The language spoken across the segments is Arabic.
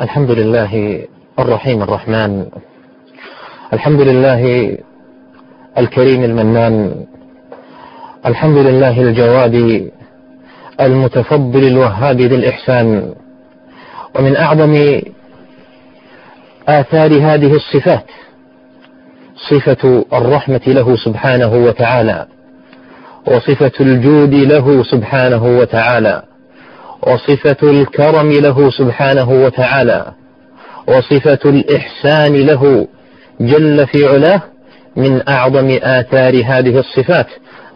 الحمد لله الرحيم الرحمن. الحمد لله الكريم المنان. الحمد لله الجواد المتفضل الوهاب ذي الإحسان. ومن أعظم آثار هذه الصفات صفة الرحمة له سبحانه وتعالى وصفة الجود له سبحانه وتعالى. وصفة الكرم له سبحانه وتعالى وصفة الإحسان له جل في علاه من أعظم آثار هذه الصفات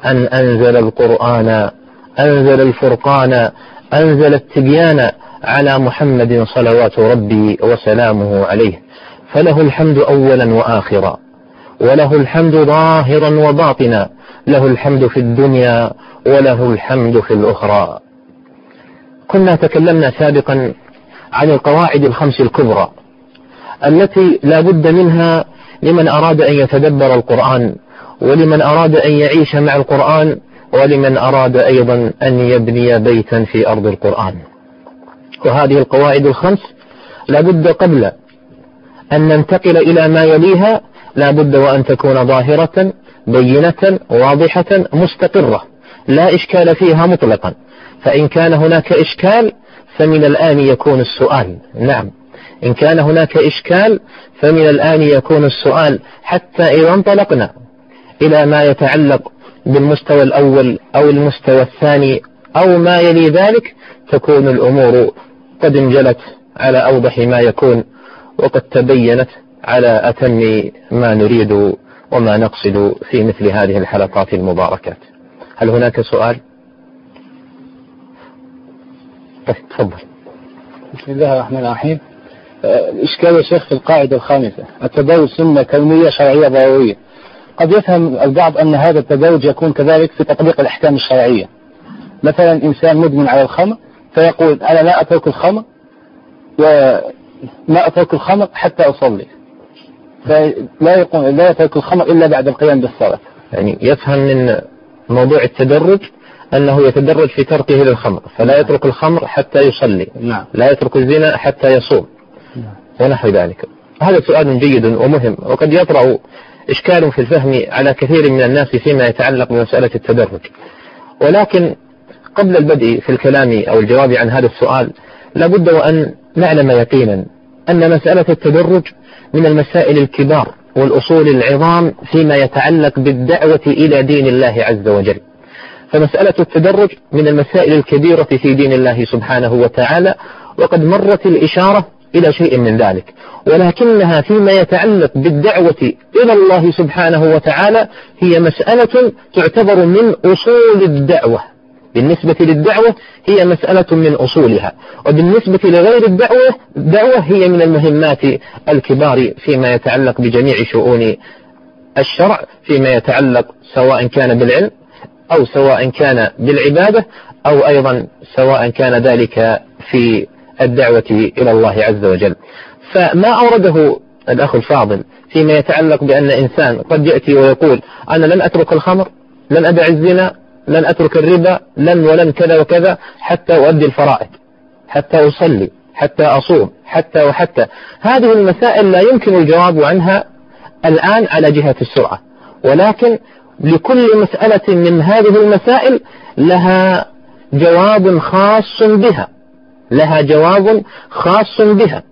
أن أنزل القرآن أنزل الفرقان أنزل التبيان على محمد صلوات ربي وسلامه عليه. فله الحمد أولا وآخرا وله الحمد ظاهرا وباطنا له الحمد في الدنيا وله الحمد في الأخرى. كنا تكلمنا سابقا عن القواعد الخمس الكبرى التي لا بد منها لمن أراد أن يتدبر القرآن ولمن أراد أن يعيش مع القرآن ولمن أراد أيضا أن يبني بيتا في أرض القرآن. وهذه القواعد الخمس لا بد قبل أن ننتقل إلى ما يليها لا بد وأن تكون ظاهرة بينة واضحة مستقرة لا إشكال فيها مطلقا. فإن كان هناك إشكال فمن الآن يكون السؤال. نعم. إن كان هناك إشكال فمن الآن يكون السؤال حتى إذا انطلقنا إلى ما يتعلق بالمستوى الأول أو المستوى الثاني أو ما يلي ذلك تكون الأمور قد انجلت على أوضح ما يكون وقد تبينت على أتم ما نريد وما نقصد في مثل هذه الحلقات المباركات. هل هناك سؤال؟ طيب تفضل. بسم الله الرحمن الرحيم. الإشكال يا شيخ في القاعدة الخامسة التدرج سنة كونية شرعية ضرورية. قد يفهم البعض أن هذا التدرج يكون كذلك في تطبيق الأحكام الشرعية. مثلا إنسان مدمن على الخمر فيقول أنا لا أترك الخمر ولا أترك الخمر حتى أصلي. فلا يقول لا يترك الخمر إلا بعد القيام بالصلاة. يعني يفهم من موضوع التدرج أنه يتدرج في تركه للخمر فلا يترك الخمر حتى يصلي نعم. لا يترك الزنا حتى يصوم. نعم. ونحو ذلك. هذا سؤال جيد ومهم وقد يطرأ إشكال في الفهم على كثير من الناس فيما يتعلق بمسألة التدرج. ولكن قبل البدء في الكلام أو الجواب عن هذا السؤال لابد وأن نعلم يقينا أن مسألة التدرج من المسائل الكبار والأصول العظام فيما يتعلق بالدعوة إلى دين الله عز وجل. فمسألة التدرج من المسائل الكبيرة في دين الله سبحانه وتعالى وقد مرت الإشارة إلى شيء من ذلك. ولكنها فيما يتعلق بالدعوة إلى الله سبحانه وتعالى هي مسألة تعتبر من أصول الدعوة. بالنسبة للدعوة هي مسألة من أصولها وبالنسبة لغير الدعوة الدعوة هي من المهمات الكبار فيما يتعلق بجميع شؤون الشرع فيما يتعلق سواء كان بالعلم أو سواء كان بالعبادة أو أيضا سواء كان ذلك في الدعوة إلى الله عز وجل. فما أورده الأخ الفاضل فيما يتعلق بأن إنسان قد يأتي ويقول أنا لن أترك الخمر لن أدع الزنا لن أترك الربا لن ولن كذا وكذا حتى أؤدي الفرائض حتى أصلي حتى أصوم حتى وحتى. هذه المسائل لا يمكن الجواب عنها الآن على جهة السرعة. ولكن لكل مسألة من هذه المسائل لها جواب خاص بها لها جواب خاص بها.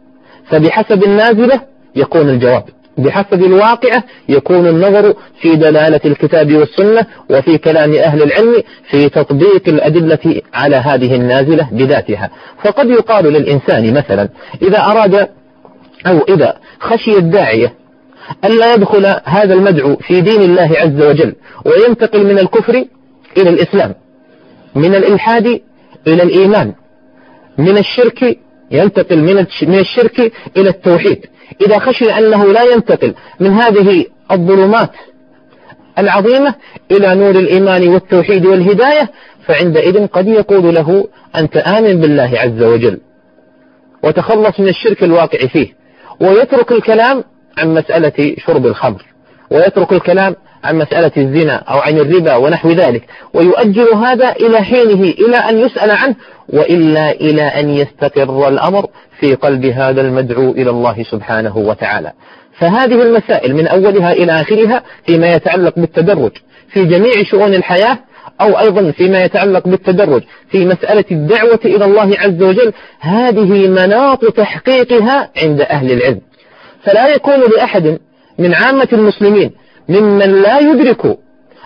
فبحسب النازلة يكون الجواب بحسب الواقعة يكون النظر في دلالة الكتاب والسنة وفي كلام أهل العلم في تطبيق الأدلة على هذه النازلة بذاتها. فقد يقال للإنسان مثلا إذا أراد أو إذا خشي الداعية ألا يدخل هذا المدعو في دين الله عز وجل وينتقل من الكفر إلى الإسلام من الإلحاد إلى الإيمان من الشرك ينتقل من الشرك إلى التوحيد. إذا خشي أنه لا ينتقل من هذه الظلمات العظيمة إلى نور الإيمان والتوحيد والهداية فعندئذ قد يقول له أنت آمن بالله عز وجل وتخلص من الشرك الواقع فيه ويترك الكلام عن مسألة شرب الخمر ويترك الكلام عن مسألة الزنا أو عن الربا ونحو ذلك ويؤجل هذا إلى حينه إلى أن يسأل عنه وإلا إلى أن يستقر الأمر في قلب هذا المدعو إلى الله سبحانه وتعالى. فهذه المسائل من أولها إلى آخرها فيما يتعلق بالتدرج في جميع شؤون الحياة أو أيضا فيما يتعلق بالتدرج في مسألة الدعوة إلى الله عز وجل هذه مناط تحقيقها عند أهل العلم. فلا يكون لأحد من عامة المسلمين ممن لا يدرك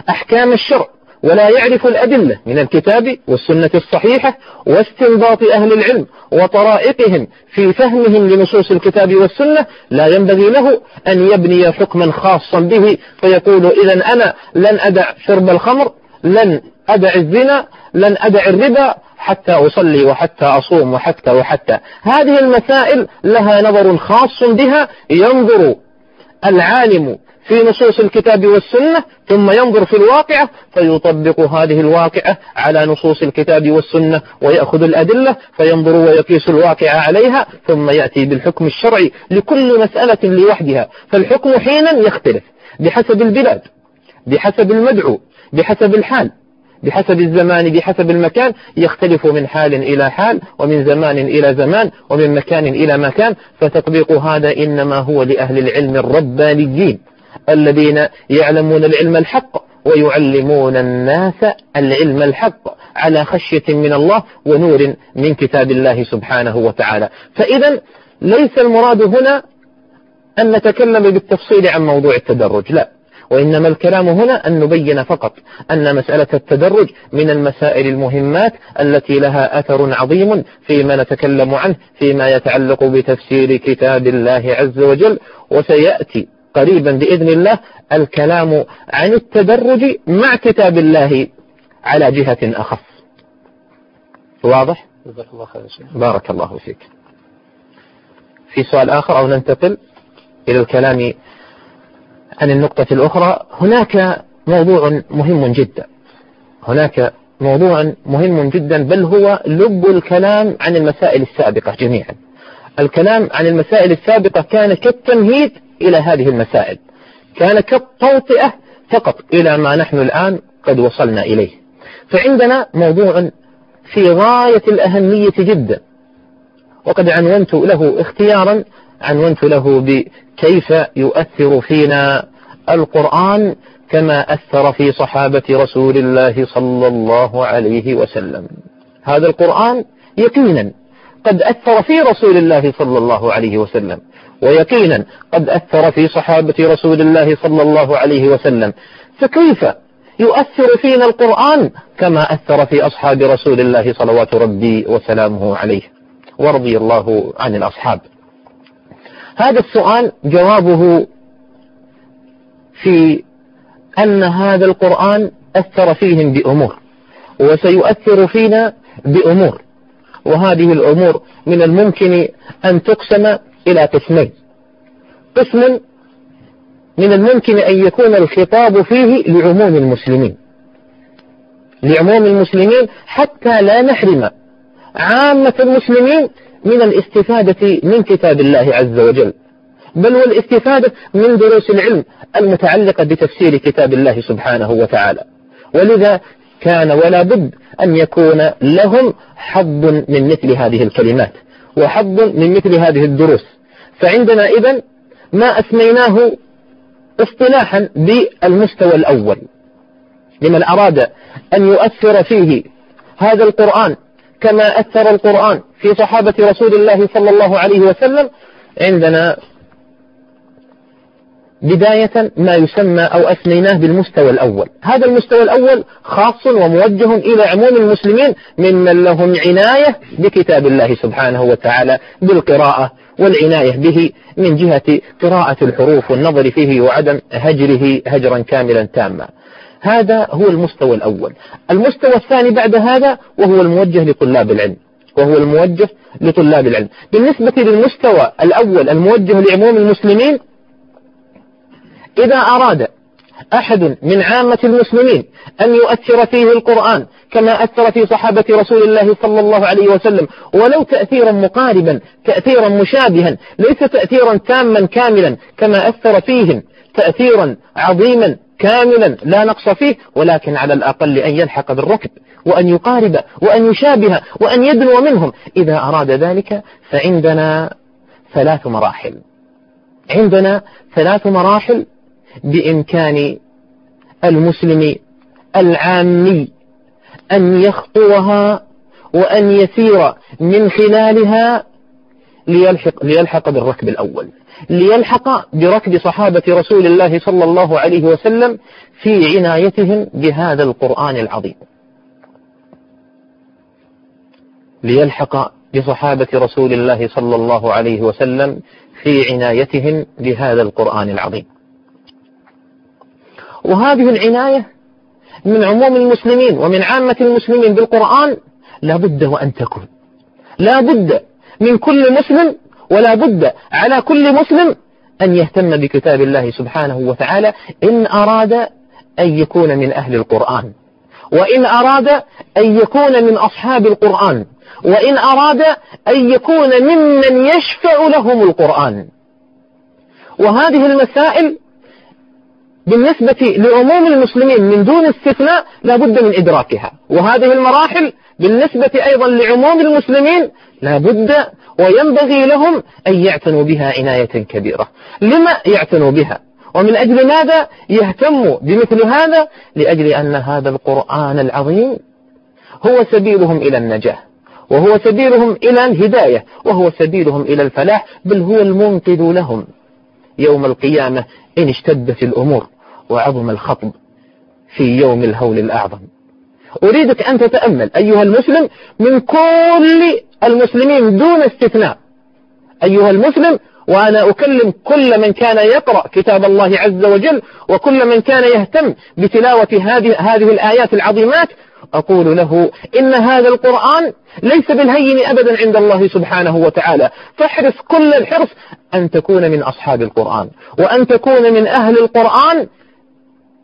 أحكام الشرع ولا يعرف الأدلة من الكتاب والسنة الصحيحة واستنباط أهل العلم وطرائقهم في فهمهم لنصوص الكتاب والسنة لا ينبغي له أن يبني حكما خاصا به فيقول إذا أنا لن أدع شرب الخمر لن أدع الزنا لن أدع الربا حتى أصلي وحتى أصوم وحتى وحتى. هذه المسائل لها نظر خاص بها ينظر العالم في نصوص الكتاب والسنة ثم ينظر في الواقعة فيطبق هذه الواقعة على نصوص الكتاب والسنة ويأخذ الأدلة فينظر ويقيس الواقع عليها ثم يأتي بالحكم الشرعي لكل مسألة لوحدها. فالحكم حينا يختلف بحسب البلاد بحسب المدعو بحسب الحال. بحسب الزمان بحسب المكان يختلف من حال إلى حال ومن زمان إلى زمان ومن مكان إلى مكان. فتطبيق هذا إنما هو لأهل العلم الربانيين الذين يعلمون العلم الحق ويعلمون الناس العلم الحق على خشية من الله ونور من كتاب الله سبحانه وتعالى. فإذا ليس المراد هنا أن نتكلم بالتفصيل عن موضوع التدرج لا. وإنما الكلام هنا أن نبين فقط أن مسألة التدرج من المسائل المهمات التي لها أثر عظيم فيما نتكلم عنه فيما يتعلق بتفسير كتاب الله عز وجل. وسيأتي قريبا بإذن الله الكلام عن التدرج مع كتاب الله على جهة أخف. واضح؟ الله خير بارك الله فيك. في سؤال آخر أو ننتقل إلى الكلام عن النقطة الأخرى هناك موضوع مهم جدا. هناك موضوع مهم جدا بل هو لب الكلام عن المسائل السابقة جميعا. الكلام عن المسائل السابقة كان كالتمهيد إلى هذه المسائل. كان كالتوطئة فقط إلى ما نحن الآن قد وصلنا إليه. فعندنا موضوع في غاية الأهمية جدا. وقد عنونت له اختيارا عنونت له بكيف يؤثر فينا. القرآن كما أثر في صحابة رسول الله صلى الله عليه وسلم. هذا القرآن يقينا قد أثر في رسول الله صلى الله عليه وسلم ويقينا قد أثر في صحابة رسول الله صلى الله عليه وسلم. فكيف يؤثر فينا القرآن كما أثر في أصحاب رسول الله صلوات ربي وسلامه عليه؟ ورضي الله عن الأصحاب. هذا السؤال جوابه في أن هذا القرآن أثر فيهم بأمور وسيؤثر فينا بأمور وهذه الأمور من الممكن أن تقسم إلى قسمين. قسم من الممكن أن يكون الخطاب فيه لعموم المسلمين. لعموم المسلمين حتى لا نحرم عامة المسلمين من الاستفادة من كتاب الله عز وجل. بل والاستفادة من دروس العلم المتعلقة بتفسير كتاب الله سبحانه وتعالى. ولذا كان ولا بد أن يكون لهم حظ من مثل هذه الكلمات وحظ من مثل هذه الدروس. فعندنا إذن ما أسميناه اصطلاحا بالمستوى الأول. لمن أراد أن يؤثر فيه هذا القرآن كما أثر القرآن في صحابة رسول الله صلى الله عليه وسلم عندنا بداية ما يسمى أو أسميناه بالمستوى الأول. هذا المستوى الأول خاص وموجه إلى عموم المسلمين ممن لهم عناية بكتاب الله سبحانه وتعالى بالقراءة والعناية به من جهة قراءة الحروف والنظر فيه وعدم هجره هجرا كاملا تاما. هذا هو المستوى الأول. المستوى الثاني بعد هذا وهو الموجه لطلاب العلم وهو الموجه لطلاب العلم. بالنسبة للمستوى الأول الموجه لعموم المسلمين إذا أراد أحد من عامة المسلمين أن يؤثر فيه القرآن كما أثر في صحابة رسول الله صلى الله عليه وسلم ولو تأثيرا مقاربا تأثيرا مشابها ليس تأثيرا تاما كاملا كما أثر فيهم تأثيرا عظيما كاملا لا نقص فيه ولكن على الأقل أن يلحق بالركب وأن يقارب وأن يشابه وأن يدنو منهم. إذا أراد ذلك فعندنا ثلاث مراحل. عندنا ثلاث مراحل بإمكان المسلم العامي أن يخطوها وأن يسير من خلالها ليلحق, ليلحق بالركب الأول. ليلحق بركب صحابة رسول الله صلى الله عليه وسلم في عنايتهم بهذا القرآن العظيم. ليلحق بصحابة رسول الله صلى الله عليه وسلم في عنايتهم بهذا القرآن العظيم. وهذه العناية من عموم المسلمين ومن عامة المسلمين بالقرآن لا بد وأن تكون. لا بد من كل مسلم ولا بد على كل مسلم أن يهتم بكتاب الله سبحانه وتعالى إن أراد أن يكون من أهل القرآن. وإن أراد أن يكون من أصحاب القرآن. وإن أراد أن يكون ممن يشفع لهم القرآن. وهذه المسائل بالنسبة لعموم المسلمين من دون استثناء لا بد من إدراكها. وهذه المراحل بالنسبة أيضا لعموم المسلمين لا بد وينبغي لهم أن يعتنوا بها عناية كبيرة. لما يعتنوا بها؟ ومن أجل ماذا يهتموا بمثل هذا؟ لأجل أن هذا القرآن العظيم هو سبيلهم إلى النجاة وهو سبيلهم إلى الهداية وهو سبيلهم إلى الفلاح بل هو المنقذ لهم يوم القيامة إن اشتدت الأمور وعظم الخطب في يوم الهول الأعظم. أريدك أن تتأمل أيها المسلم من كل المسلمين دون استثناء. أيها المسلم وأنا أكلم كل من كان يقرأ كتاب الله عز وجل وكل من كان يهتم بتلاوة هذه, هذه الآيات العظيمات أقول له إن هذا القرآن ليس بالهين أبدا عند الله سبحانه وتعالى. فاحرص كل الحرص أن تكون من أصحاب القرآن وأن تكون من أهل القرآن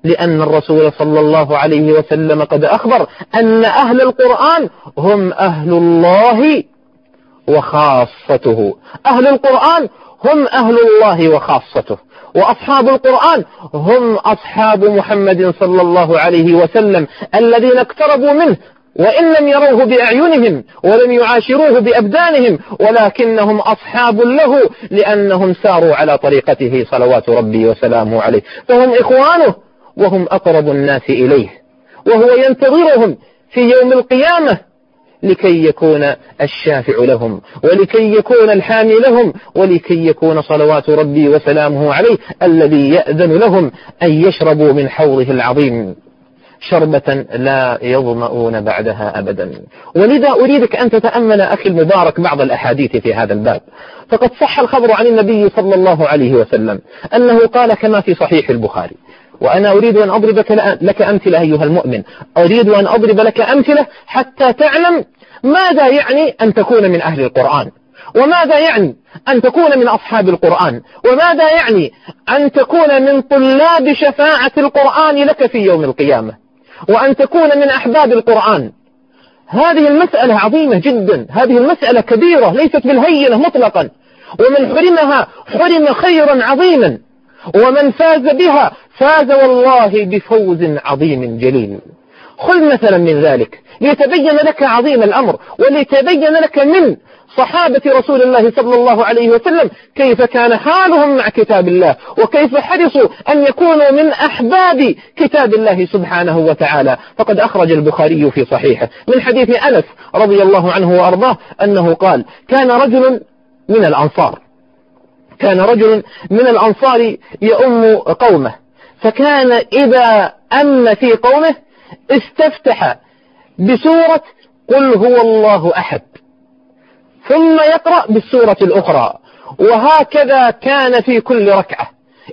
لأن الرسول صلى الله عليه وسلم قد أخبر أن أهل القرآن هم أهل الله وخاصته. أهل القرآن هم أهل الله وخاصته. وأصحاب القرآن هم أصحاب محمد صلى الله عليه وسلم الذين اقتربوا منه وإن لم يروه بأعينهم ولم يعاشروه بأبدانهم ولكنهم أصحاب له لأنهم ساروا على طريقته صلوات ربي وسلامه عليه. فهم إخوانه وهم أقرب الناس إليه. وهو ينتظرهم في يوم القيامة لكي يكون الشافع لهم ولكي يكون الحامي لهم ولكي يكون صلوات ربي وسلامه عليه الذي يأذن لهم أن يشربوا من حوضه العظيم شربة لا يظمؤون بعدها أبدا. ولذا أريدك أن تتأمل أخي المبارك بعض الأحاديث في هذا الباب. فقد صح الخبر عن النبي صلى الله عليه وسلم أنه قال كما في صحيح البخاري وأنا أريد أن أضرب لك أمثلة أيها المؤمن. أريد أن أضرب لك أمثلة حتى تعلم ماذا يعني أن تكون من أهل القرآن. وماذا يعني أن تكون من أصحاب القرآن. وماذا يعني أن تكون من طلاب شفاعة القرآن لك في يوم القيامة. وأن تكون من أحباب القرآن. هذه المسألة عظيمة جدا. هذه المسألة كبيرة ليست بالهينة مطلقا. ومن حرمها حرم خيرا عظيما. ومن فاز بها فاز والله بفوز عظيم جليل. خذ مثلا من ذلك ليتبين لك عظيم الأمر وليتبين لك من صحابة رسول الله صلى الله عليه وسلم كيف كان حالهم مع كتاب الله وكيف حرصوا أن يكونوا من أحباب كتاب الله سبحانه وتعالى. فقد أخرج البخاري في صحيحه من حديث أنس رضي الله عنه وأرضاه أنه قال كان رجل من الأنصار كان رجل من الأنصار يؤم قومه فكان إذا أم في قومه استفتح بسورة قل هو الله أحد ثم يقرأ بالسورة الأخرى وهكذا كان في كل ركعة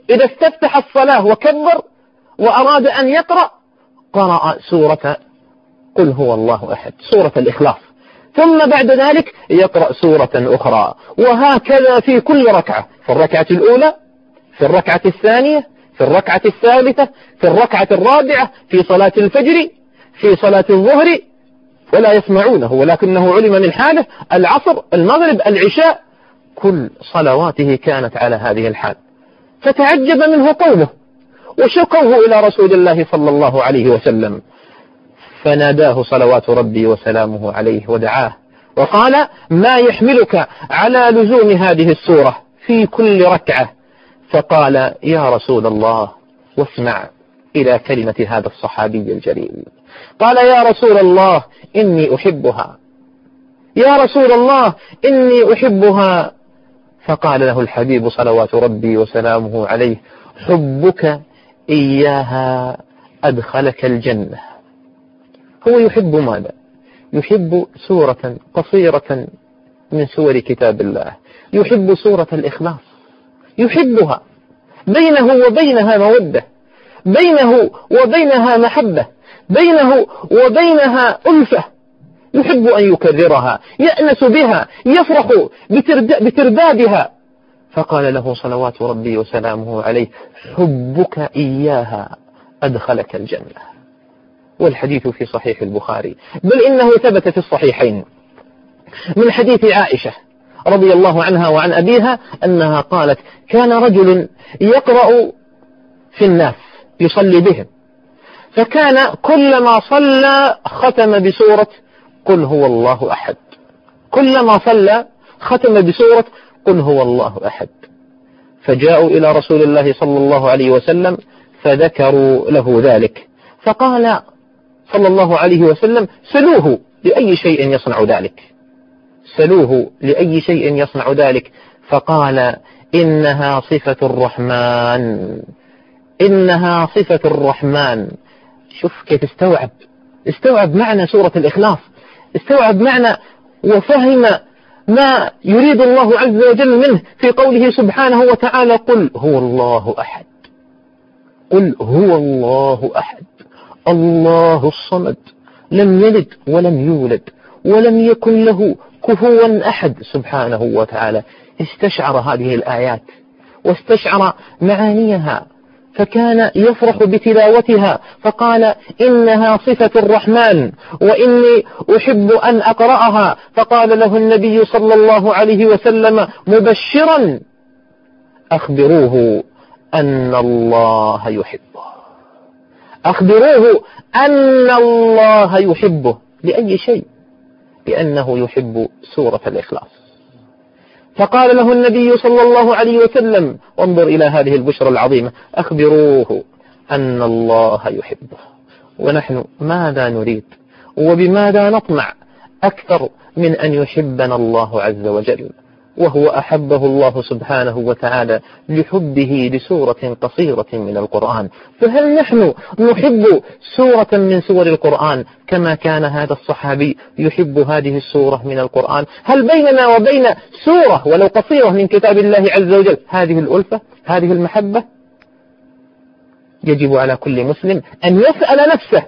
إذا استفتح الصلاة وكبر وأراد أن يقرأ قرأ سورة قل هو الله أحد سورة الإخلاص. ثم بعد ذلك يقرأ سورة أخرى. وهكذا في كل ركعة. في الركعة الأولى في الركعة الثانية في الركعة الثالثة في الركعة الرابعة في صلاة الفجر في صلاة الظهر. ولا يسمعونه ولكنه علم من حاله. العصر المغرب العشاء. كل صلواته كانت على هذه الحال. فتعجب منه قومه وشكوه إلى رسول الله صلى الله عليه وسلم. فناداه صلوات ربي وسلامه عليه ودعاه. وقال ما يحملك على لزوم هذه السورة في كل ركعة. فقال يا رسول الله واسمع إلى كلمة هذا الصحابي الجليل. قال يا رسول الله إني أحبها. يا رسول الله إني أحبها. فقال له الحبيب صلوات ربي وسلامه عليه حبك إياها أدخلك الجنة. هو يحب ماذا؟ يحب سورة قصيرة من سور كتاب الله. يحب سورة الإخلاص. يحبها. بينه وبينها مودة. بينه وبينها محبة. بينه وبينها ألفة. يحب أن يكررها. يأنس بها. يفرح بتردادها. فقال له صلوات ربي وسلامه عليه حبك إياها أدخلك الجنة. والحديث في صحيح البخاري. بل إنه ثبت في الصحيحين. من حديث عائشة رضي الله عنها وعن أبيها أنها قالت كان رجل يقرأ في الناس يصلي بهم. فكان كلما صلى ختم بسورة قل هو الله أحد. كلما صلى ختم بسورة قل هو الله أحد. فجاءوا إلى رسول الله صلى الله عليه وسلم فذكروا له ذلك. فقال صلى الله عليه وسلم سلوه لأي شيء يصنع ذلك. سلوه لأي شيء يصنع ذلك. فقال إنها صفة الرحمن. إنها صفة الرحمن. شوف كيف استوعب. استوعب معنى سورة الإخلاص. استوعب معنى وفهم ما يريد الله عز وجل منه في قوله سبحانه وتعالى قل هو الله أحد. قل هو الله أحد. الله الصمد. لم يلد ولم يولد ولم يكن له كفوا أحد سبحانه وتعالى. استشعر هذه الآيات واستشعر معانيها. فكان يفرح بتلاوتها. فقال إنها صفة الرحمن وإني أحب أن أقرأها. فقال له النبي صلى الله عليه وسلم مبشرا أخبروه أن الله يحبه. أخبروه أن الله يحبه لأي شيء لأنه يحب سورة الإخلاص. فقال له النبي صلى الله عليه وسلم وانظر إلى هذه البشرى العظيمة أخبروه أن الله يحبه. ونحن ماذا نريد؟ وبماذا نطمع أكثر من أن يحبنا الله عز وجل؟ وهو أحبه الله سبحانه وتعالى لحبه لسورة قصيرة من القرآن. فهل نحن نحب سورة من سور القرآن كما كان هذا الصحابي يحب هذه السورة من القرآن؟ هل بيننا وبين سورة ولو قصيرة من كتاب الله عز وجل هذه الألفة؟ هذه المحبة؟ يجب على كل مسلم أن يسأل نفسه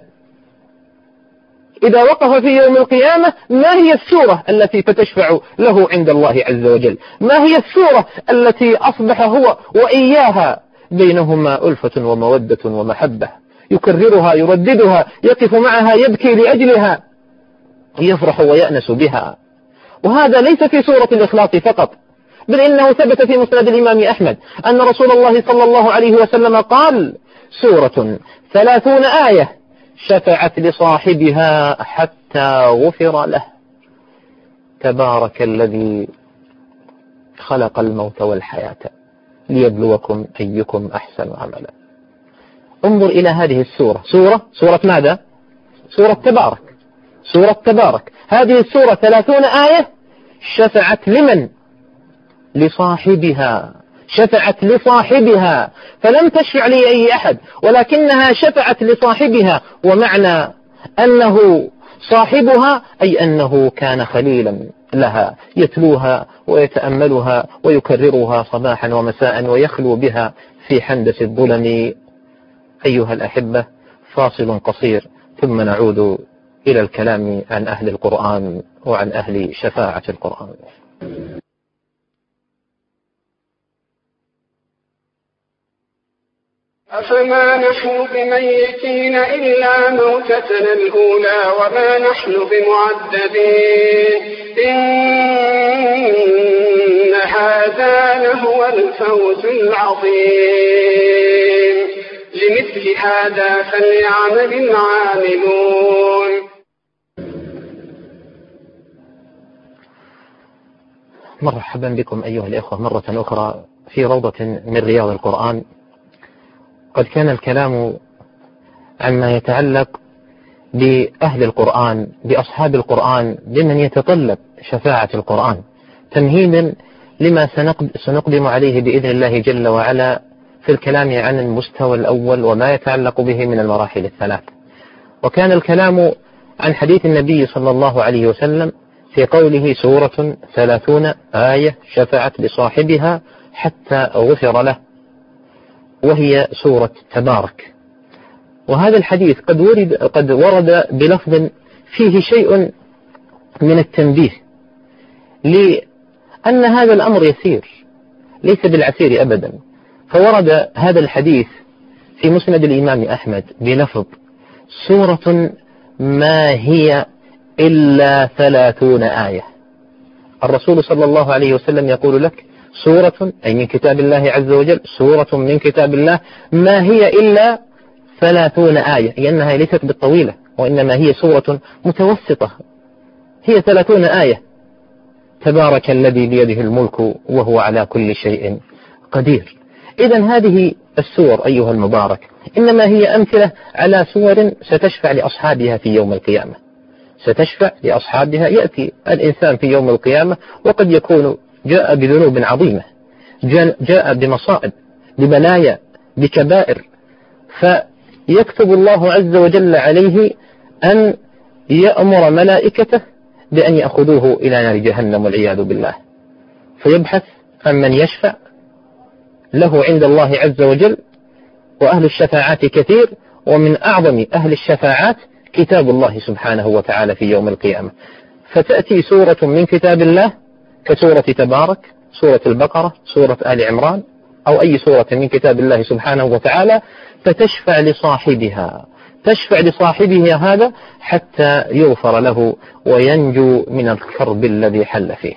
إذا وقف في يوم القيامة ما هي السورة التي ستشفع له عند الله عز وجل؟ ما هي السورة التي أصبح هو وإياها؟ بينهما ألفة ومودة ومحبة. يكررها يرددها يقف معها يبكي لأجلها يفرح ويأنس بها. وهذا ليس في سورة الإخلاص فقط بل إنه ثبت في مسند الإمام أحمد أن رسول الله صلى الله عليه وسلم قال سورة ثلاثون آية. شفعت لصاحبها حتى غفر له. تبارك الذي خلق الموت والحياة ليبلوكم أيكم أحسن عملا. انظر إلى هذه السورة. سورة؟ سورة ماذا؟ سورة تبارك. سورة تبارك. هذه السورة ثلاثون آية شفعت لمن؟ لصاحبها. شفعت لصاحبها فلم تشفع لي أي أحد ولكنها شفعت لصاحبها ومعنى أنه صاحبها أي أنه كان خليلا لها يتلوها ويتأملها ويكررها صباحا ومساء ويخلو بها في حندس الظلم. أيها الأحبة فاصل قصير ثم نعود إلى الكلام عن أهل القرآن وعن أهل شفاعة القرآن. أفما نحن بميتين إلا موتتنا الأولى وما نحن بمعذبين. إن هذا لهو الفوز العظيم. لمثل هذا فليعمل العاملون. مرحبا بكم أيها الإخوة مرة أخرى في روضة من رياض القرآن. قد كان الكلام عما يتعلق بأهل القرآن بأصحاب القرآن بمن يتطلب شفاعة القرآن تمهيدا لما سنقدم عليه بإذن الله جل وعلا في الكلام عن المستوى الأول وما يتعلق به من المراحل الثلاث. وكان الكلام عن حديث النبي صلى الله عليه وسلم في قوله سورة ثلاثون آية شفعت لصاحبها حتى غفر له. وهي سورة تبارك. وهذا الحديث قد ورد قد ورد بلفظ فيه شيء من التنبيه لأن هذا الأمر يسير ليس بالعسير أبدا. فورد هذا الحديث في مسند الإمام أحمد بلفظ سورة ما هي إلا ثلاثون آية. الرسول صلى الله عليه وسلم يقول لك سورة أي من كتاب الله عز وجل سورة من كتاب الله. ما هي إلا ثلاثون آية لأنها ليست بالطويلة وإنما هي سورة متوسطة. هي ثلاثون آية. تبارك الذي بيده الملك وهو على كل شيء قدير. إذا هذه السور أيها المبارك إنما هي أمثلة على سور ستشفع لأصحابها في يوم القيامة. ستشفع لأصحابها يأتي الإنسان في يوم القيامة وقد يكون جاء بذنوب عظيمة. جاء بمصائب ببلايا بكبائر. فيكتب الله عز وجل عليه أن يأمر ملائكته بأن يأخذوه إلى نار جهنم والعياذ بالله. فيبحث عن من يشفع له عند الله عز وجل وأهل الشفاعات كثير ومن أعظم أهل الشفاعات كتاب الله سبحانه وتعالى في يوم القيامة. فتأتي سورة من كتاب الله كسورة تبارك سورة البقرة سورة آل عمران أو أي سورة من كتاب الله سبحانه وتعالى فتشفع لصاحبها. تشفع لصاحبها هذا حتى يغفر له وينجو من الكرب الذي حل فيه.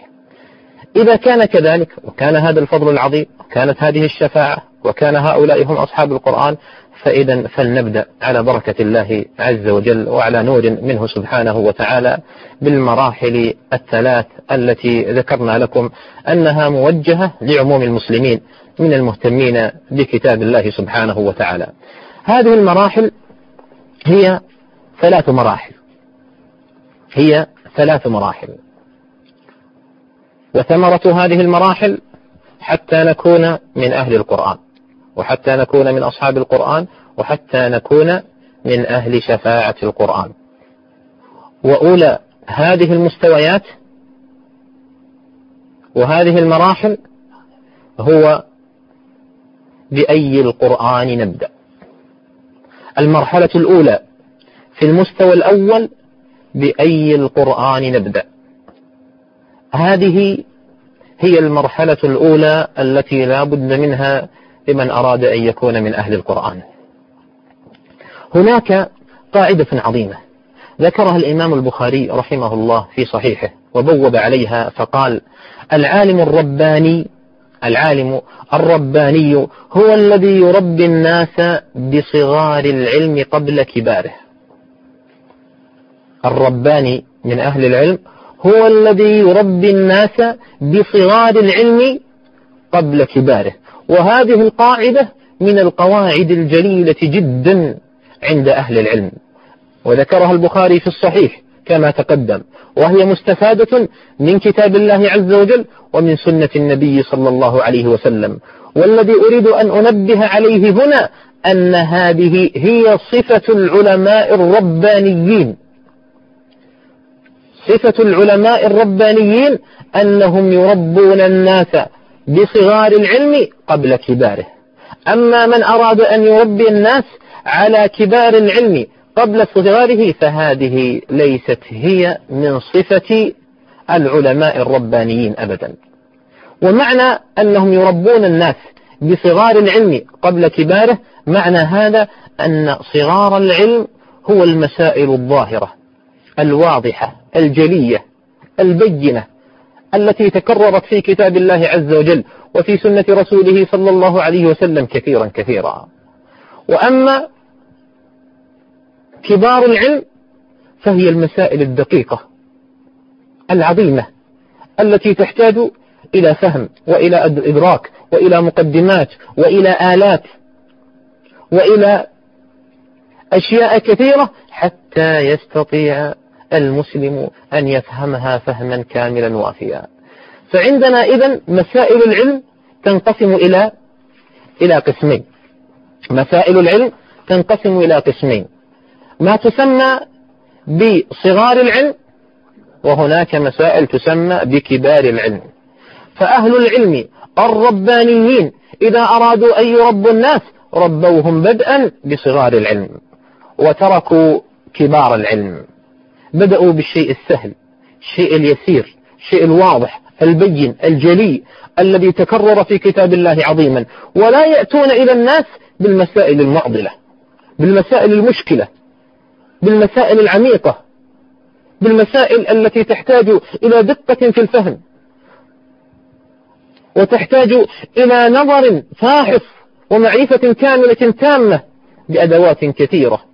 إذا كان كذلك وكان هذا الفضل العظيم وكانت هذه الشفاعة وكان هؤلاء هم أصحاب القرآن فإذا فلنبدأ على بركة الله عز وجل وعلى نور منه سبحانه وتعالى بالمراحل الثلاث التي ذكرنا لكم أنها موجهة لعموم المسلمين من المهتمين بكتاب الله سبحانه وتعالى. هذه المراحل هي ثلاث مراحل. هي ثلاث مراحل. وثمرة هذه المراحل حتى نكون من أهل القرآن. وحتى نكون من أصحاب القرآن وحتى نكون من أهل شفاعة القرآن. وأولى هذه المستويات وهذه المراحل هو بأي القرآن نبدأ. المرحلة الأولى في المستوى الأول بأي القرآن نبدأ. هذه هي المرحلة الأولى التي لا بد منها لمن أراد أن يكون من أهل القرآن. هناك قاعدة عظيمة ذكرها الإمام البخاري رحمه الله في صحيحه وبوب عليها فقال العالم الرباني العالم الرباني هو الذي يربي الناس بصغار العلم قبل كباره. الرباني من أهل العلم هو الذي يربي الناس بصغار العلم قبل كباره. وهذه القاعدة من القواعد الجليلة جدا عند أهل العلم. وذكرها البخاري في الصحيح كما تقدم. وهي مستفادة من كتاب الله عز وجل ومن سنة النبي صلى الله عليه وسلم. والذي أريد أن أنبه عليه هنا أن هذه هي صفة العلماء الربانيين. صفة العلماء الربانيين أنهم يربون الناس بصغار العلم قبل كباره. أما من أراد أن يربي الناس على كبار العلم قبل صغاره فهذه ليست هي من صفة العلماء الربانيين أبدا. ومعنى أنهم يربون الناس بصغار العلم قبل كباره معنى هذا أن صغار العلم هو المسائل الظاهرة الواضحة الجلية البينة التي تكررت في كتاب الله عز وجل وفي سنة رسوله صلى الله عليه وسلم كثيرا كثيرا. وأما كبار العلم فهي المسائل الدقيقة العظيمة التي تحتاج إلى فهم وإلى إدراك وإلى مقدمات وإلى آلات وإلى أشياء كثيرة حتى يستطيع المسلم أن يفهمها فهما كاملا وافيا. فعندنا إذا مسائل العلم تنقسم إلى إلى قسمين. مسائل العلم تنقسم إلى قسمين. ما تسمى بصغار العلم وهناك مسائل تسمى بكبار العلم. فأهل العلم الربانيين إذا أرادوا أن يربوا الناس ربوهم بدءا بصغار العلم وتركوا كبار العلم. بدأوا بالشيء السهل الشيء اليسير الشيء الواضح البين الجلي الذي تكرر في كتاب الله عظيما. ولا يأتون إلى الناس بالمسائل المعضلة بالمسائل المشكلة بالمسائل العميقة بالمسائل التي تحتاج إلى دقة في الفهم. وتحتاج إلى نظر فاحص ومعرفة كاملة تامة بأدوات كثيرة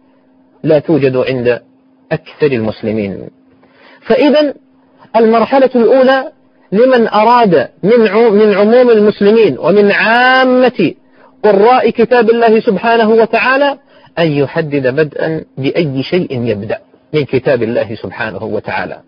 لا توجد عند أكثر المسلمين. فإذا المرحلة الأولى لمن أراد من من عموم المسلمين ومن عامة قراء كتاب الله سبحانه وتعالى أن يحدد بدءا بأي شيء يبدأ من كتاب الله سبحانه وتعالى.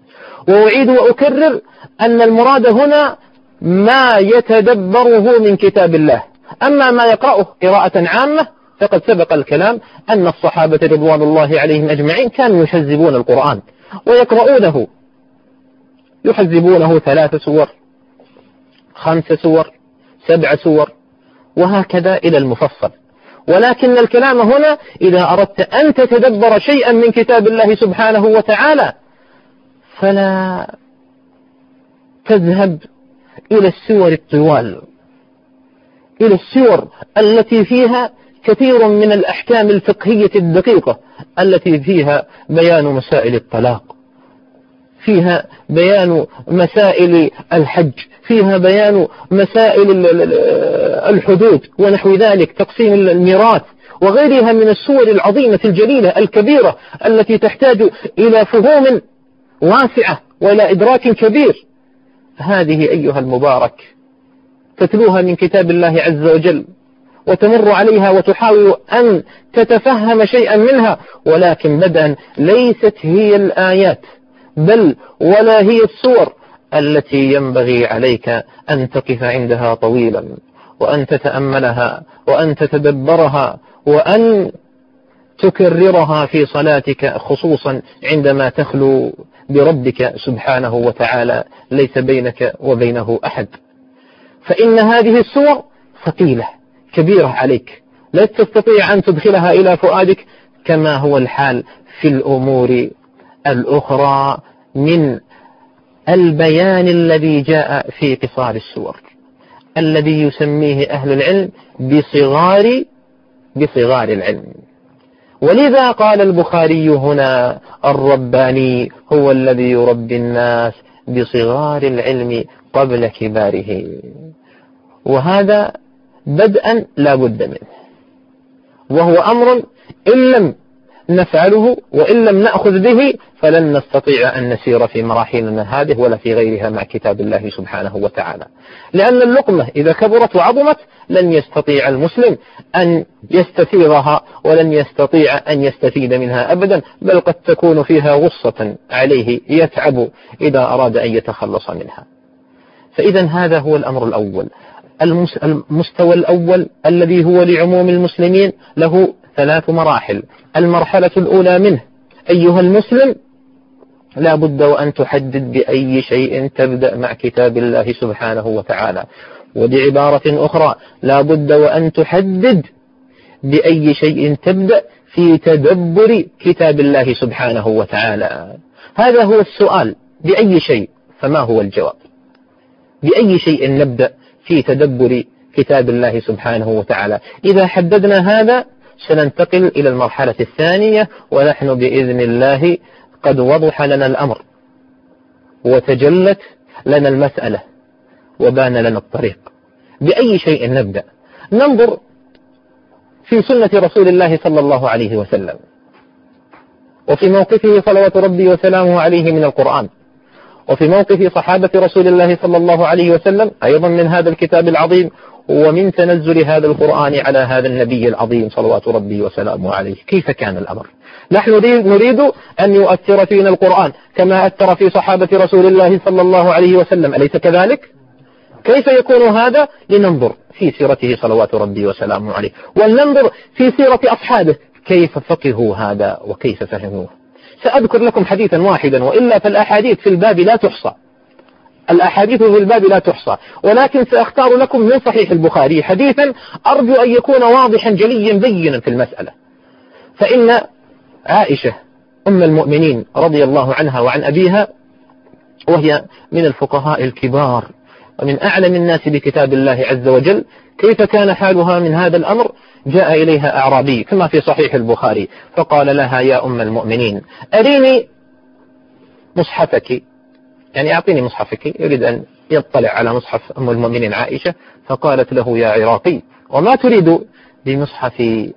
وأعيد وأكرر أن المراد هنا ما يتدبره من كتاب الله. أما ما يقرأه قراءة عامة فقد سبق الكلام أن الصحابة رضوان الله عليهم أجمعين كانوا يحزبون القرآن ويقرؤونه. يحزبونه ثلاث سور خمس سور سبع سور وهكذا إلى المفصل. ولكن الكلام هنا إذا أردت أن تتدبر شيئا من كتاب الله سبحانه وتعالى فلا تذهب إلى السور الطوال إلى السور التي فيها كثير من الأحكام الفقهية الدقيقة التي فيها بيان مسائل الطلاق فيها بيان مسائل الحج فيها بيان مسائل الحدود ونحو ذلك تقسيم الميراث وغيرها من السور العظيمة الجليلة الكبيرة التي تحتاج إلى فهوم واسعة وإلى إدراك كبير. هذه أيها المبارك تتلوها من كتاب الله عز وجل. وتمر عليها وتحاول أن تتفهم شيئا منها ولكن بدءا ليست هي الآيات بل ولا هي السور التي ينبغي عليك أن تقف عندها طويلا وأن تتأملها وأن تتدبرها وأن تكررها في صلاتك خصوصا عندما تخلو بربك سبحانه وتعالى ليس بينك وبينه أحد. فإن هذه السور ثقيلة. كبيرة عليك. لا تستطيع أن تدخلها إلى فؤادك كما هو الحال في الأمور الأخرى من البيان الذي جاء في قصار السور الذي يسميه أهل العلم بصغار بصغار العلم. ولذا قال البخاري هنا الرباني هو الذي يربي الناس بصغار العلم قبل كباره. وهذا بدءا لا بد منه. وهو أمر إن لم نفعله وإن لم نأخذ به فلن نستطيع أن نسير في مراحلنا هذه ولا في غيرها مع كتاب الله سبحانه وتعالى. لأن اللقمة إذا كبرت وعظمت لن يستطيع المسلم أن يستثيرها ولن يستطيع أن يستفيد منها أبدا بل قد تكون فيها غصة عليه يتعب إذا أراد أن يتخلص منها. فإذا هذا هو الأمر الأول. المستوى الأول الذي هو لعموم المسلمين له ثلاث مراحل. المرحلة الأولى منه أيها المسلم لا بد وأن تحدد بأي شيء تبدأ مع كتاب الله سبحانه وتعالى. وبعبارة أخرى لا بد وأن تحدد بأي شيء تبدأ في تدبر كتاب الله سبحانه وتعالى. هذا هو السؤال بأي شيء؟ فما هو الجواب؟ بأي شيء نبدأ؟ في تدبر كتاب الله سبحانه وتعالى. إذا حددنا هذا سننتقل إلى المرحلة الثانية ونحن بإذن الله قد وضح لنا الأمر وتجلت لنا المسألة وبان لنا الطريق. بأي شيء نبدأ؟ ننظر في سنة رسول الله صلى الله عليه وسلم وفي موقفه صلوات ربي وسلامه عليه من القرآن. وفي موقف صحابة رسول الله صلى الله عليه وسلم أيضا من هذا الكتاب العظيم ومن تنزل هذا القرآن على هذا النبي العظيم صلوات ربي وسلامه عليه. كيف كان الأمر؟ نحن نريد أن يؤثر فينا القرآن كما أثر في صحابة رسول الله صلى الله عليه وسلم. أليس كذلك؟ كيف يكون هذا؟ لننظر في سيرته صلوات ربي وسلامه عليه. ولننظر في سيرة أصحابه. كيف فقهوا هذا وكيف فهموه؟ سأذكر لكم حديثا واحدا وإلا فالأحاديث في الباب لا تحصى. الأحاديث في الباب لا تحصى. ولكن سأختار لكم من صحيح البخاري حديثا أرجو أن يكون واضحا جليا بينا في المسألة. فإن عائشة أم المؤمنين رضي الله عنها وعن أبيها وهي من الفقهاء الكبار ومن أعلم الناس بكتاب الله عز وجل كيف كان حالها من هذا الأمر؟ جاء إليها أعرابي كما في صحيح البخاري فقال لها يا أم المؤمنين أريني مصحفك. يعني أعطيني مصحفك يريد أن يطلع على مصحف أم المؤمنين عائشة فقالت له يا عراقي وما تريد بمصحفي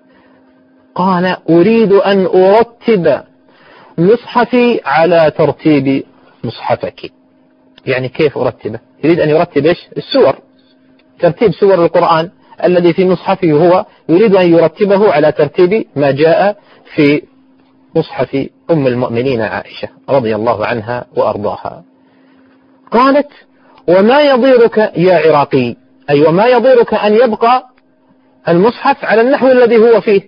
قال أريد أن أرتب مصحفي على ترتيب مصحفك. يعني كيف أرتبه؟ يريد أن يرتب إيش؟ السور ترتيب سور القرآن. الذي في مصحفه هو يريد أن يرتبه على ترتيب ما جاء في مصحف أم المؤمنين عائشة رضي الله عنها وأرضاها. قالت وما يضيرك يا عراقي؟ أي وما يضيرك أن يبقى المصحف على النحو الذي هو فيه؟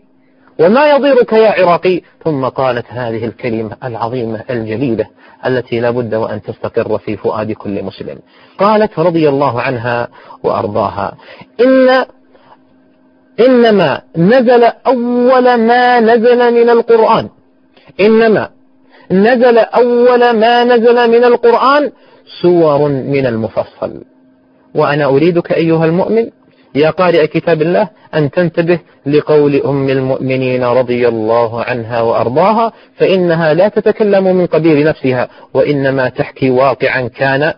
وما يضيرك يا عراقي؟ ثم قالت هذه الكلمة العظيمة الجليلة التي لا بد وأن تستقر في فؤاد كل مسلم. قالت رضي الله عنها وأرضاها إن إنما نزل أول ما نزل من القرآن. إنما نزل أول ما نزل من القرآن سور من المفصل. وأنا أريدك أيها المؤمن يا قارئ كتاب الله أن تنتبه لقول أم المؤمنين رضي الله عنها وأرضاها فإنها لا تتكلم من قبيل نفسها وإنما تحكي واقعا كان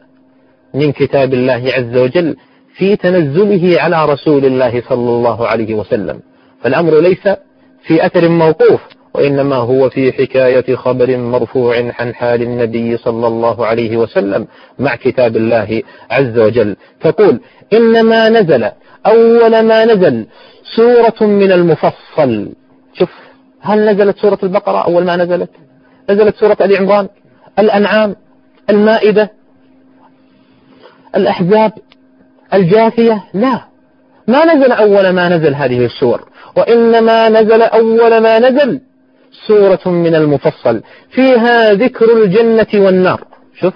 من كتاب الله عز وجل في تنزله على رسول الله صلى الله عليه وسلم. فالأمر ليس في أثر موقوف وإنما هو في حكاية خبر مرفوع عن حال النبي صلى الله عليه وسلم مع كتاب الله عز وجل. تقول إنما نزل أول ما نزل سورة من المفصل. شوف هل نزلت سورة البقرة أول ما نزلت؟ نزلت سورة آل عمران الأنعام المائدة الأحزاب. الجاثية؟ لا. ما نزل أول ما نزل هذه السور وإنما نزل أول ما نزل سورة من المفصل. فيها ذكر الجنة والنار. شوف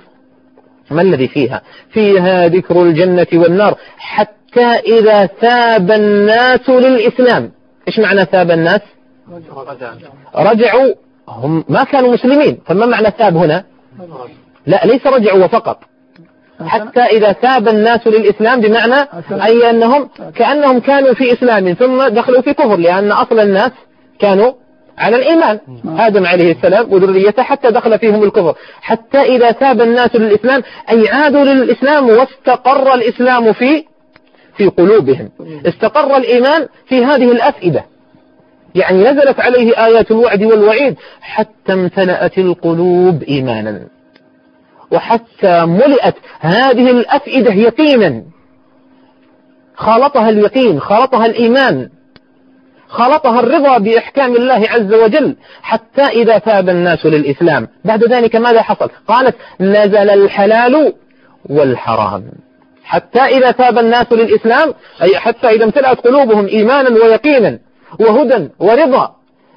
ما الذي فيها؟ فيها ذكر الجنة والنار. حتى إذا ثاب الناس للإسلام. إيش معنى ثاب الناس؟ رجعوا. هم ما كانوا مسلمين. فما معنى ثاب هنا؟ لا ليس رجعوا فقط. حتى إذا ثاب الناس للإسلام بمعنى أي أنهم كأنهم كانوا في إسلام ثم دخلوا في كفر لأن أصل الناس كانوا على الإيمان. آدم عليه السلام وذريته حتى دخل فيهم الكفر. حتى إذا تاب الناس للإسلام أي عادوا للإسلام واستقر الإسلام في في قلوبهم. استقر الإيمان في هذه الأفئدة. يعني نزلت عليه آيات الوعد والوعيد حتى امتلأت القلوب إيمانا. وحتى ملئت هذه الأفئدة يقينا. خالطها اليقين خالطها الإيمان خلطها الرضا بإحكام الله عز وجل حتى إذا تاب الناس للإسلام. بعد ذلك ماذا حصل؟ قالت نزل الحلال والحرام. حتى إذا تاب الناس للإسلام أي حتى إذا امتلأت قلوبهم إيمانا ويقينا وهدى ورضا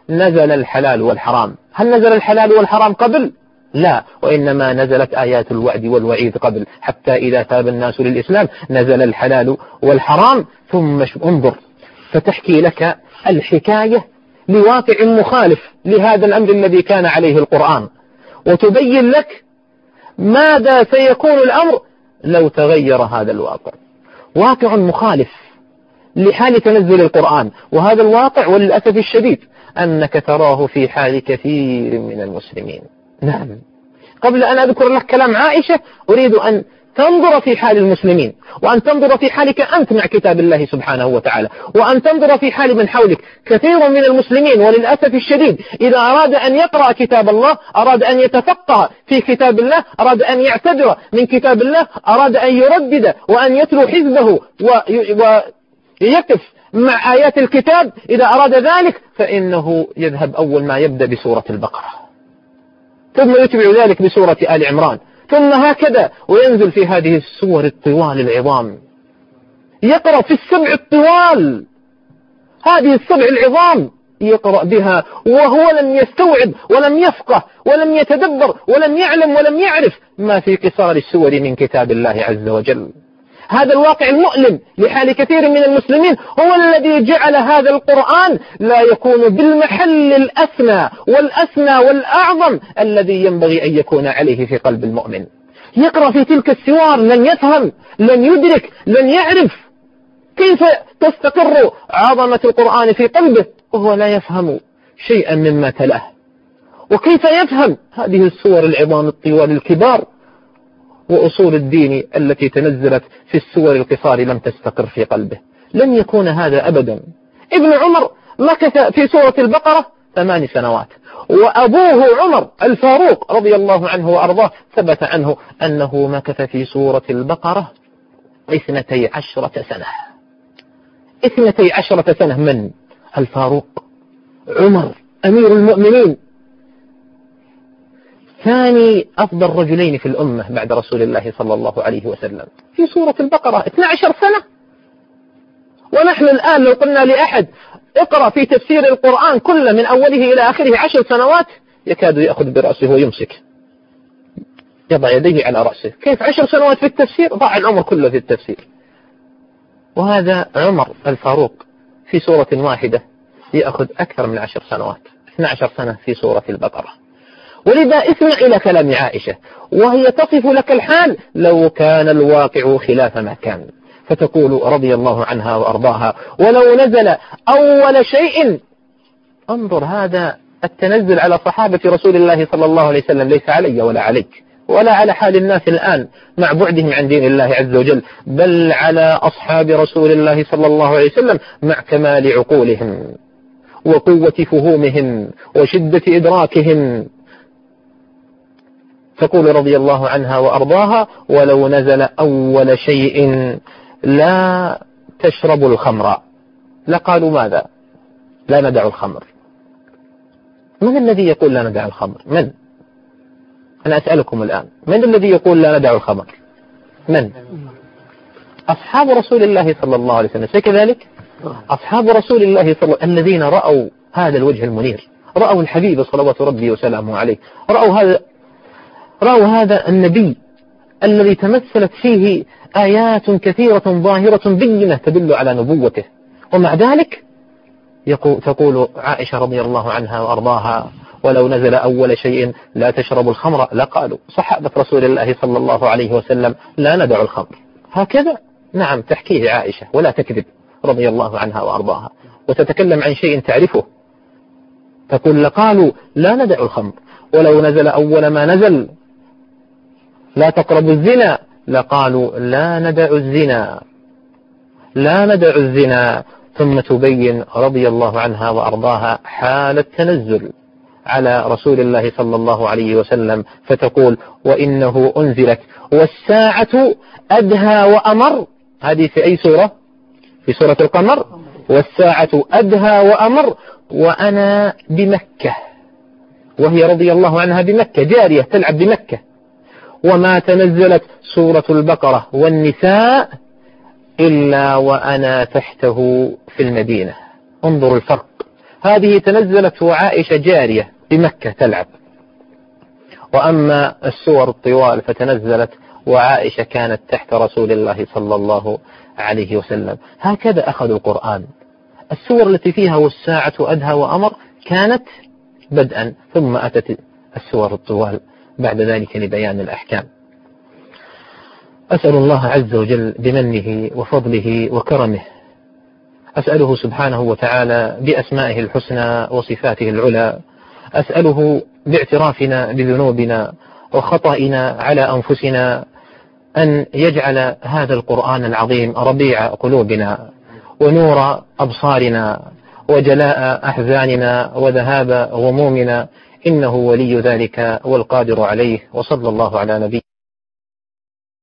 نزل الحلال والحرام. هل نزل الحلال والحرام قبل؟ لا وإنما نزلت آيات الوعد والوعيد قبل حتى إذا تاب الناس للإسلام نزل الحلال والحرام ثم انظر فتحكي لك الحكاية لواقع مخالف لهذا الأمر الذي كان عليه القرآن وتبين لك ماذا سيكون الأمر لو تغير هذا الواقع. واقع مخالف لحال تنزل القرآن وهذا الواقع وللأسف الشديد أنك تراه في حال كثير من المسلمين. نعم. قبل أن أذكر لك كلام عائشة أريد أن تنظر في حال المسلمين وأن تنظر في حالك أنت مع كتاب الله سبحانه وتعالى وأن تنظر في حال من حولك. كثير من المسلمين وللأسف الشديد إذا أراد أن يقرأ كتاب الله أراد أن يتفقه في كتاب الله أراد أن يعتبر من كتاب الله أراد أن يردد وأن يتلو حزبه ويقف مع آيات الكتاب. إذا أراد ذلك فإنه يذهب أول ما يبدأ بسورة البقرة. ثم يتبع ذلك بسورة آل عمران. ثم هكذا وينزل في هذه السور الطوال العظام. يقرأ في السبع الطوال. هذه السبع العظام يقرأ بها وهو لم يستوعب ولم يفقه ولم يتدبر ولم يعلم ولم يعرف ما في قصار السور من كتاب الله عز وجل. هذا الواقع المؤلم لحال كثير من المسلمين هو الذي جعل هذا القرآن لا يكون بالمحل الأسنى والأسنى والأعظم الذي ينبغي أن يكون عليه في قلب المؤمن. يقرأ في تلك السوار لن يفهم لن يدرك لن يعرف كيف تستقر عظمة القرآن في قلبه وهو لا يفهم شيئا مما تلاه. وكيف يفهم؟ هذه السور العظام الطوال الكبار. وأصول الدين التي تنزلت في السور القصار لم تستقر في قلبه. لن يكون هذا أبدا. ابن عمر مكث في سورة البقرة ثمان سنوات. وأبوه عمر الفاروق رضي الله عنه وأرضاه ثبت عنه أنه مكث في سورة البقرة اثنتي عشرة سنة. اثنتي عشرة سنة من الفاروق عمر أمير المؤمنين. ثاني أفضل رجلين في الأمة بعد رسول الله صلى الله عليه وسلم. في سورة البقرة 12 سنة. ونحن الآن لو قلنا لأحد اقرأ في تفسير القرآن كله من أوله إلى آخره عشر سنوات يكاد يأخذ برأسه ويمسك. يضع يديه على رأسه. كيف عشر سنوات في التفسير؟ ضاع العمر كله في التفسير. وهذا عمر الفاروق في سورة واحدة يأخذ أكثر من عشر سنوات. 12 سنة في سورة البقرة. ولذا اسمع إلى كلام عائشة وهي تصف لك الحال لو كان الواقع خلاف ما كان. فتقول رضي الله عنها وأرضاها ولو نزل أول شيء انظر هذا التنزل على صحابة رسول الله صلى الله عليه وسلم ليس علي ولا عليك ولا على حال الناس الآن مع بعدهم عن دين الله عز وجل بل على أصحاب رسول الله صلى الله عليه وسلم مع كمال عقولهم وقوة فهومهم وشدة إدراكهم. تقول رضي الله عنها وأرضاها ولو نزل أول شيء لا تشرب الخمر. لقالوا ماذا؟ لا ندع الخمر. من الذي يقول لا ندع الخمر؟ من؟ أنا أسألكم الآن. من الذي يقول لا ندع الخمر؟ من؟ أصحاب رسول الله صلى الله عليه وسلم. كذلك؟ أصحاب رسول الله صلى الله عليه وسلم الذين رأوا هذا الوجه المنير. رأوا الحبيب صلوات ربي وسلامه عليه. رأوا هذا رأوا هذا النبي الذي تمثلت فيه آيات كثيرة ظاهرة بينة تدل على نبوته. ومع ذلك تقول عائشة رضي الله عنها وأرضاها ولو نزل أول شيء لا تشرب الخمر لقالوا صحابة رسول الله صلى الله عليه وسلم لا ندع الخمر هكذا؟ نعم تحكيه عائشة ولا تكذب رضي الله عنها وأرضاها. وتتكلم عن شيء تعرفه. تقول لقالوا لا ندع الخمر ولو نزل أول ما نزل لا تقربوا الزنا. لقالوا لا ندع الزنا. لا ندع الزنا. ثم تبين رضي الله عنها وأرضاها حال التنزل على رسول الله صلى الله عليه وسلم فتقول وإنه أنزلت والساعة أدهى وأمر. هذه في أي سورة؟ في سورة القمر. والساعة أدهى وأمر. وأنا بمكة. وهي رضي الله عنها بمكة. جارية تلعب بمكة. وما تنزلت سورة البقرة والنساء إلا وأنا تحته في المدينة. انظروا الفرق. هذه تنزلت وعائشة جارية بمكة تلعب. وأما السور الطوال فتنزلت وعائشة كانت تحت رسول الله صلى الله عليه وسلم. هكذا أخذوا القرآن. السور التي فيها والساعة أدهى وأمر كانت بدءا ثم أتت السور الطوال. بعد ذلك لبيان الأحكام. أسأل الله عز وجل بمنه وفضله وكرمه. أسأله سبحانه وتعالى بأسمائه الحسنى وصفاته العلى. أسأله باعترافنا بذنوبنا وخطئنا على أنفسنا أن يجعل هذا القرآن العظيم ربيع قلوبنا ونور أبصارنا وجلاء أحزاننا وذهاب غمومنا إنه ولي ذلك والقادر عليه وصلى الله على نبي